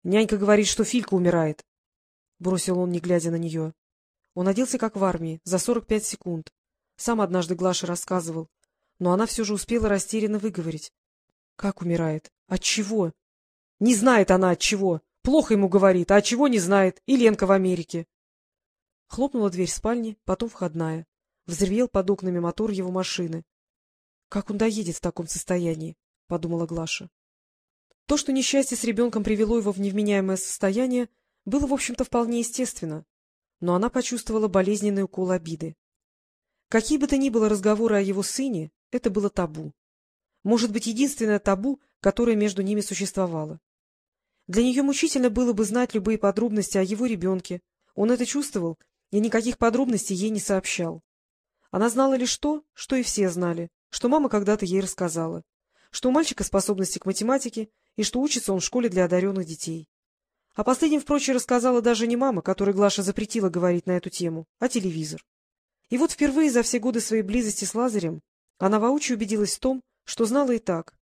— Нянька говорит, что Филька умирает, — бросил он, не глядя на нее. Он оделся, как в армии, за сорок пять секунд. Сам однажды Глаша рассказывал. Но она все же успела растерянно выговорить. — Как умирает? От чего? — Не знает она от чего. Плохо ему говорит, а от чего не знает. И Ленка в Америке. Хлопнула дверь спальни, потом входная. Взревел под окнами мотор его машины. — Как он доедет в таком состоянии? — подумала Глаша. То, что несчастье с ребенком привело его в невменяемое состояние, было, в общем-то, вполне естественно, но она почувствовала болезненный укол обиды. Какие бы то ни было разговоры о его сыне, это было табу. Может быть, единственное табу, которое между ними существовало. Для нее мучительно было бы знать любые подробности о его ребенке. Он это чувствовал и никаких подробностей ей не сообщал. Она знала лишь то, что и все знали, что мама когда-то ей рассказала, что у мальчика способности к математике и что учится он в школе для одаренных детей. О последнем, впрочем, рассказала даже не мама, которой Глаша запретила говорить на эту тему, а телевизор. И вот впервые за все годы своей близости с Лазарем она воочию убедилась в том, что знала и так,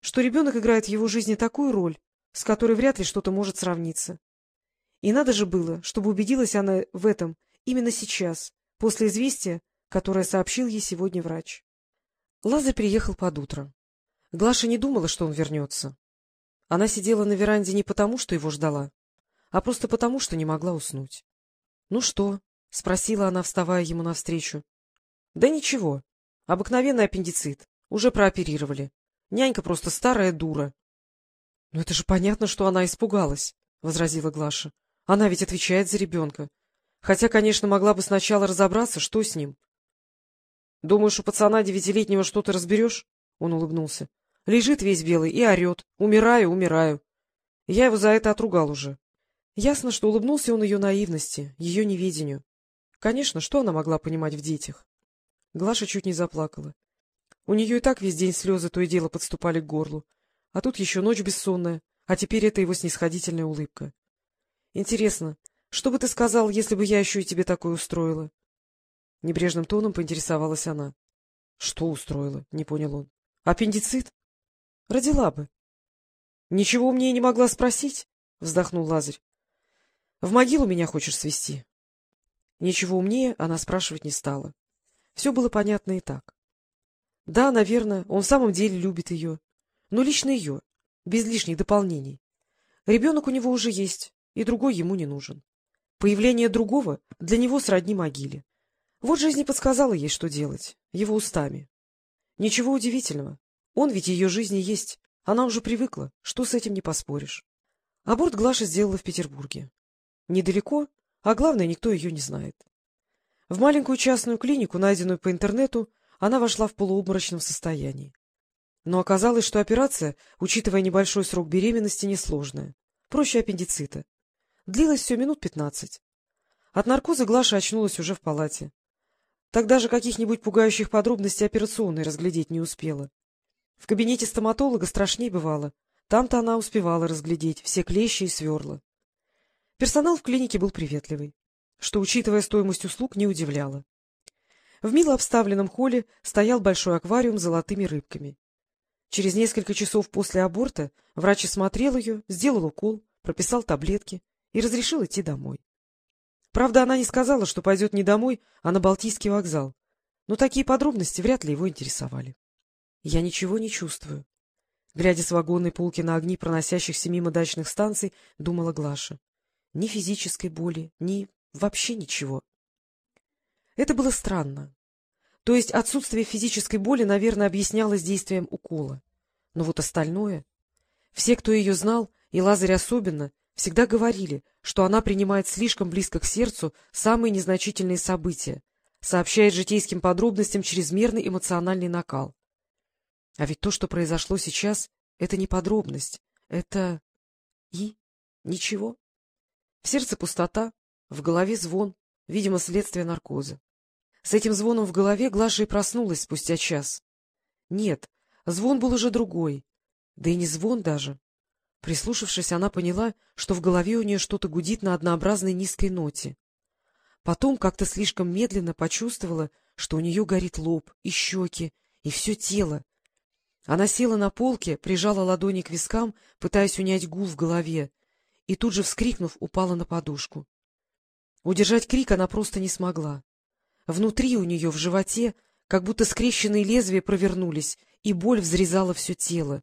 что ребенок играет в его жизни такую роль, с которой вряд ли что-то может сравниться. И надо же было, чтобы убедилась она в этом именно сейчас, после известия, которое сообщил ей сегодня врач. Лазарь приехал под утро. Глаша не думала, что он вернется. Она сидела на веранде не потому, что его ждала, а просто потому, что не могла уснуть. — Ну что? — спросила она, вставая ему навстречу. — Да ничего. Обыкновенный аппендицит. Уже прооперировали. Нянька просто старая дура. — Но это же понятно, что она испугалась, — возразила Глаша. — Она ведь отвечает за ребенка. Хотя, конечно, могла бы сначала разобраться, что с ним. — Думаешь, у пацана девятилетнего что-то разберешь? — он улыбнулся. Лежит весь белый и орет. Умираю, умираю. Я его за это отругал уже. Ясно, что улыбнулся он ее наивности, ее неведению. Конечно, что она могла понимать в детях? Глаша чуть не заплакала. У нее и так весь день слезы то и дело подступали к горлу. А тут еще ночь бессонная, а теперь это его снисходительная улыбка. Интересно, что бы ты сказал, если бы я еще и тебе такое устроила? Небрежным тоном поинтересовалась она. — Что устроила? — не понял он. — Аппендицит? Родила бы. — Ничего умнее не могла спросить? — вздохнул Лазарь. — В могилу меня хочешь свести? Ничего умнее она спрашивать не стала. Все было понятно и так. Да, наверное, он в самом деле любит ее. Но лично ее, без лишних дополнений. Ребенок у него уже есть, и другой ему не нужен. Появление другого для него сродни могиле. Вот жизнь и подсказала ей, что делать, его устами. Ничего удивительного. Он ведь ее жизни есть. Она уже привыкла. Что с этим не поспоришь? Аборт Глаша сделала в Петербурге. Недалеко, а главное, никто ее не знает. В маленькую частную клинику, найденную по интернету, она вошла в полуобморочном состоянии. Но оказалось, что операция, учитывая небольшой срок беременности, несложная. Проще аппендицита. Длилось все минут пятнадцать. От наркоза Глаша очнулась уже в палате. Тогда же каких-нибудь пугающих подробностей операционной разглядеть не успела. В кабинете стоматолога страшнее бывало. Там-то она успевала разглядеть все клещи и сверла. Персонал в клинике был приветливый, что, учитывая стоимость услуг, не удивляло. В мило обставленном холле стоял большой аквариум с золотыми рыбками. Через несколько часов после аборта врач осмотрел ее, сделал укол, прописал таблетки и разрешил идти домой. Правда, она не сказала, что пойдет не домой, а на Балтийский вокзал, но такие подробности вряд ли его интересовали. Я ничего не чувствую. Глядя с вагонной полки на огни проносящихся мимо дачных станций, думала Глаша. Ни физической боли, ни вообще ничего. Это было странно. То есть отсутствие физической боли, наверное, объяснялось действием укола. Но вот остальное... Все, кто ее знал, и Лазарь особенно, всегда говорили, что она принимает слишком близко к сердцу самые незначительные события, сообщает житейским подробностям чрезмерный эмоциональный накал. А ведь то, что произошло сейчас, это не подробность, это... и... ничего. В сердце пустота, в голове звон, видимо, следствие наркоза. С этим звоном в голове Глаша и проснулась спустя час. Нет, звон был уже другой, да и не звон даже. Прислушавшись, она поняла, что в голове у нее что-то гудит на однообразной низкой ноте. Потом как-то слишком медленно почувствовала, что у нее горит лоб и щеки, и все тело, она села на полке, прижала ладони к вискам, пытаясь унять гул в голове, и тут же, вскрикнув, упала на подушку. Удержать крик она просто не смогла. Внутри у нее, в животе, как будто скрещенные лезвия провернулись, и боль взрезала все тело.